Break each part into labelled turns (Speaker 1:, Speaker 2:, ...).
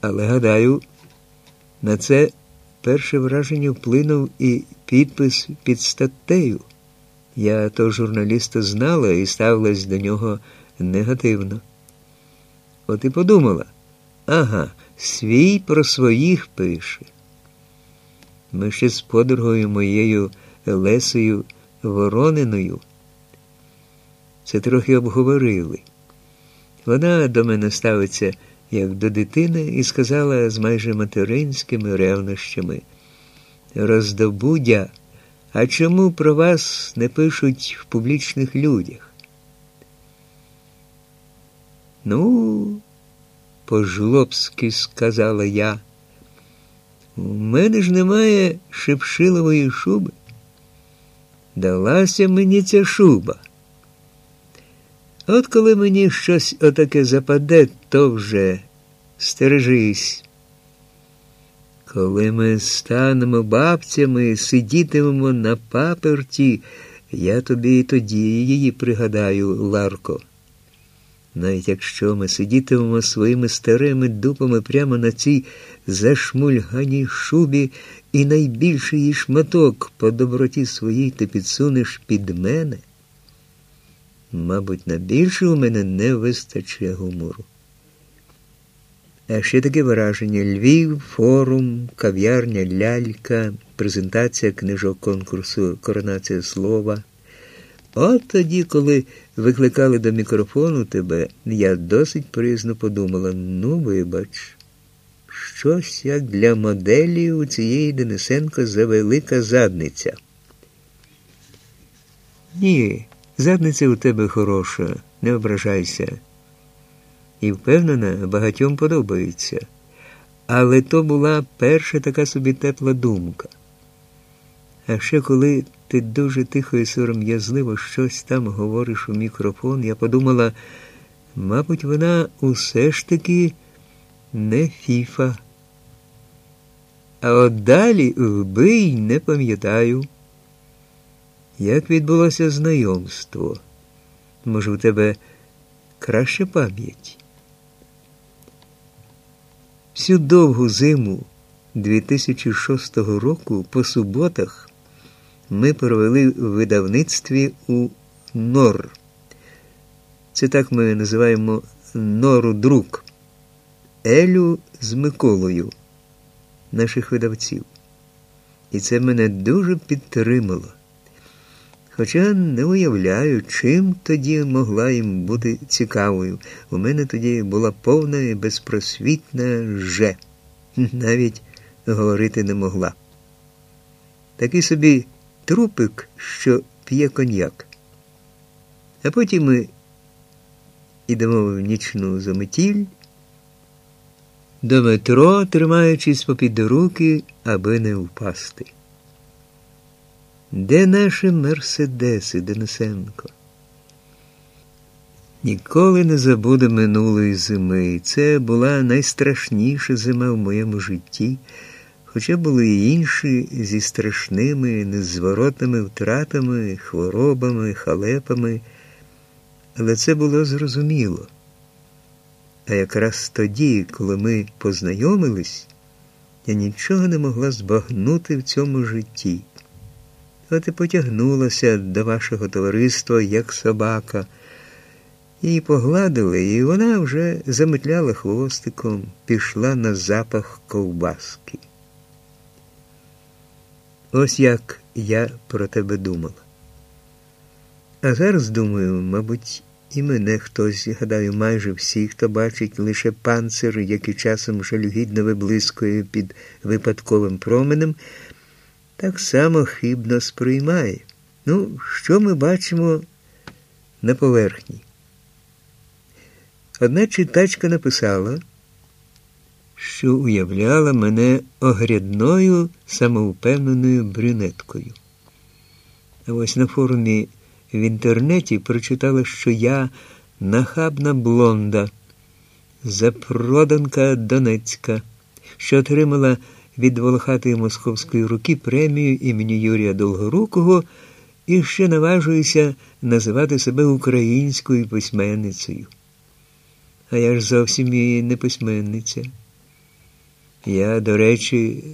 Speaker 1: Але гадаю, на це перше враження вплинув і підпис під статтею. Я того журналіста знала і ставилась до нього негативно. От і подумала, ага, свій про своїх пише. Ми ще з подругою моєю Лесою Ворониною. Це трохи обговорили. Вона до мене ставиться як до дитини і сказала з майже материнськими ревнощами Роздобудя, а чому про вас не пишуть в публічних людях? Ну, по-жлобськи сказала я. У мене ж немає шипшилової шуби. Далася мені ця шуба. От коли мені щось отаке западе, то вже стережись. Коли ми станемо бабцями, сидітимемо на паперті, я тобі і тоді її пригадаю, Ларко. Навіть якщо ми сидітимемо своїми старими дупами прямо на цій зашмульганій шубі, і найбільший шматок по доброті своїй ти підсунеш під мене, мабуть, на більше у мене не вистачає гумору. А ще таке враження Львів, форум, кав'ярня, лялька, презентація книжок конкурсу Коронація слова. От тоді, коли викликали до мікрофону тебе, я досить приязно подумала, ну, вибач, щось як для моделі у цієї Денисенко завелика задниця. Ні, задниця у тебе хороша, не ображайся. І впевнена, багатьом подобається. Але то була перша така собі тепла думка. А ще коли ти дуже тихо і сором'язливо щось там говориш у мікрофон, я подумала, мабуть, вона усе ж таки не фіфа. А от далі вбий не пам'ятаю, як відбулося знайомство. Може, у тебе краща пам'ять? Всю довгу зиму 2006 року по суботах ми провели в видавництві у Нор. Це так ми називаємо Нору друк, Елю з Миколою, наших видавців. І це мене дуже підтримало. Хоча не уявляю, чим тоді могла їм бути цікавою. У мене тоді була повна і безпросвітна же, навіть говорити не могла. Такий собі трупик, що п'є коньяк. А потім ми йдемо в нічну заметіль, до метро, тримаючись попід руки, аби не впасти. Де наші Мерседеси, Денисенко? Ніколи не забуду минулої зими. Це була найстрашніша зима в моєму житті, хоча були і інші зі страшними, незворотними втратами, хворобами, халепами. Але це було зрозуміло. А якраз тоді, коли ми познайомились, я нічого не могла збагнути в цьому житті. От і потягнулася до вашого товариства, як собака. Її погладили, і вона вже заметляла хвостиком, пішла на запах ковбаски. Ось як я про тебе думала. А зараз думаю, мабуть, і мене хтось, гадаю, майже всі, хто бачить лише панцир, який часом жалюгідно виблискує під випадковим променем, так само хибно сприймає. Ну, що ми бачимо на поверхні? Одна читачка написала, що уявляла мене огрядною самовпевненою брюнеткою. А ось на форумі в інтернеті прочитала, що я нахабна блонда, запроданка Донецька, що отримала від волохатої московської руки премію імені Юрія Долгорукого і ще наважуюся називати себе українською письменницею. А я ж зовсім і не письменниця. Я, до речі,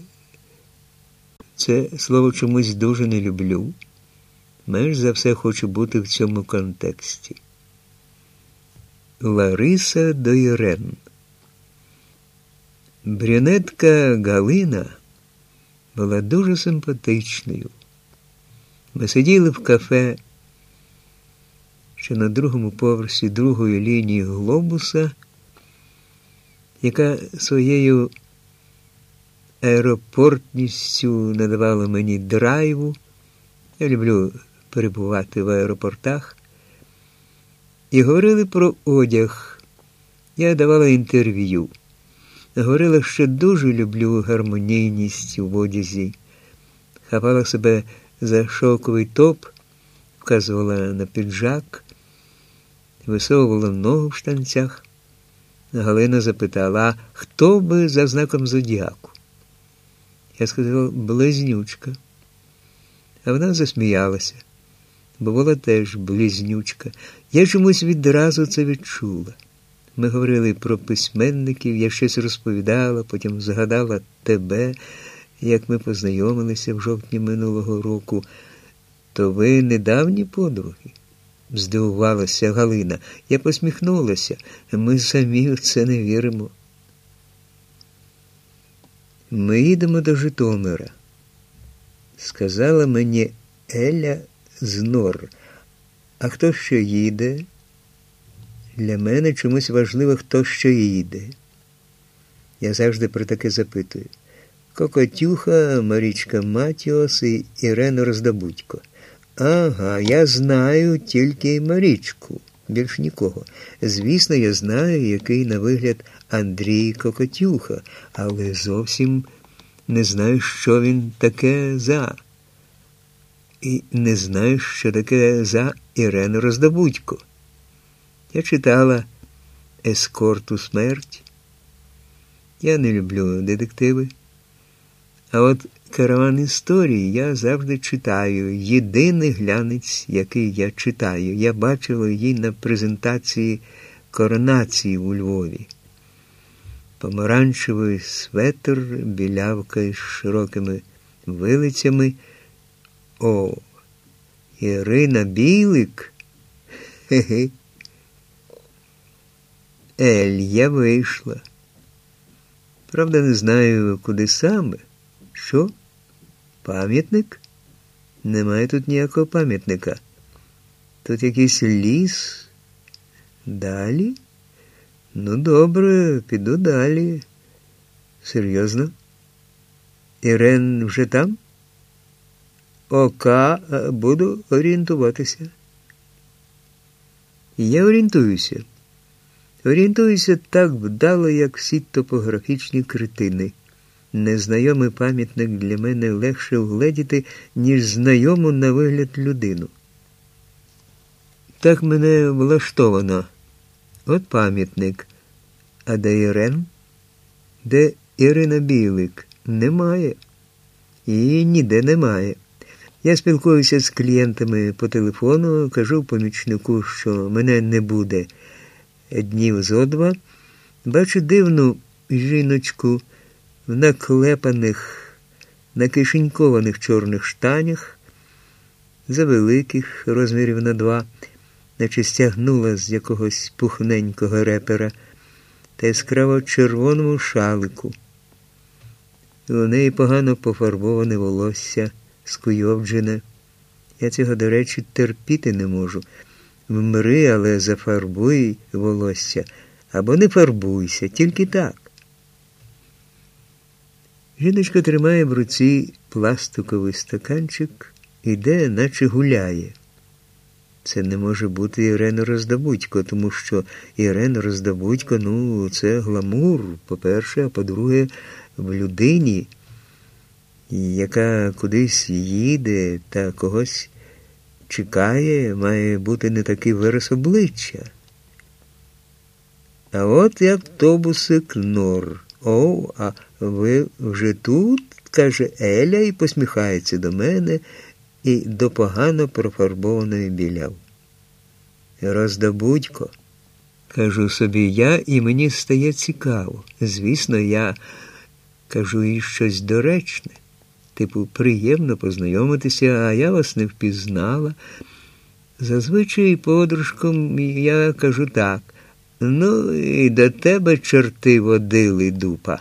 Speaker 1: це слово чомусь дуже не люблю. Менш за все хочу бути в цьому контексті. Лариса до Ірен. Брюнетка Галина була дуже симпатичною. Ми сиділи в кафе, що на другому поверсі другої лінії глобуса, яка своєю аеропортністю надавала мені драйву. Я люблю перебувати в аеропортах. І говорили про одяг. Я давала інтерв'ю. Говорила, що дуже люблю гармонійність у одязі. Хапала себе за шовковий топ, вказувала на піджак, висовувала ногу в штанцях. Галина запитала, а хто би за знаком зодіаку? Я сказав близнючка. А вона засміялася, бо була теж близнючка. Я чомусь відразу це відчула. Ми говорили про письменників, я щось розповідала, потім згадала тебе, як ми познайомилися в жовтні минулого року. То ви недавні подруги? здивувалася Галина. Я посміхнулася. Ми самі в це не віримо. Ми їдемо до Житомира. Сказала мені Еля з Нор. А хто ще їде? Для мене чомусь важливо, хто ще їде. Я завжди про таке запитую. Кокотюха, Марічка Матіос і Ірена Роздобудько. Ага, я знаю тільки Марічку, більш нікого. Звісно, я знаю, який на вигляд Андрій Кокотюха, але зовсім не знаю, що він таке за. І не знаю, що таке за Ірену Роздобудько. Я читала Ескорту смерть. Я не люблю детективи. А от караван історії я завжди читаю. Єдиний глянець, який я читаю. Я бачила її на презентації коронації у Львові. Помаранчевий светр, білявка з широкими вилицями. О, Ірина Білик. Хе-хе. Ель, я вийшла. Правда, не знаю, куди саме. Що? Пам'ятник? Немає тут ніякого пам'ятника. Тут якийсь ліс. Далі? Ну, добре, піду далі. Серйозно? Ірен вже там? Ока, буду орієнтуватися. Я орієнтуюся. Орієнтуюся так вдало, як всі топографічні критини. Незнайомий пам'ятник для мене легше вгледіти, ніж знайому на вигляд людину. Так мене влаштовано. От пам'ятник. А де Ірен? Де Ірина Білик? Немає. Її ніде немає. Я спілкуюся з клієнтами по телефону, кажу помічнику, що мене не буде днів зо два. Бачу дивну жіночку в наклепаних, накишенькованих чорних штанях, завеликих розмірів на два, наче стягнула з якогось пухненького репера та яскраво червоному шалику. У неї погано пофарбоване волосся, скуйовджене. Я цього, до речі, терпіти не можу. Вмри, але зафарбуй волосся або не фарбуйся, тільки так. Жіночка тримає в руці пластиковий стаканчик, іде, наче гуляє. Це не може бути Ірена Роздобудько, тому що Ірена Роздобудько, ну, це гламур, по-перше, а по-друге, в людині, яка кудись їде та когось чекає, має бути не такий вираз обличчя. А от і автобусик Нор. О, а ви вже тут? каже Еля і посміхається до мене і до погано профарбованої біляв. Роздобудько, кажу собі я, і мені стає цікаво. Звісно, я кажу їй щось доречне. Типу, приємно познайомитися, а я вас не впізнала. Зазвичай подружком я кажу так. Ну, і до тебе чорти водили, дупа.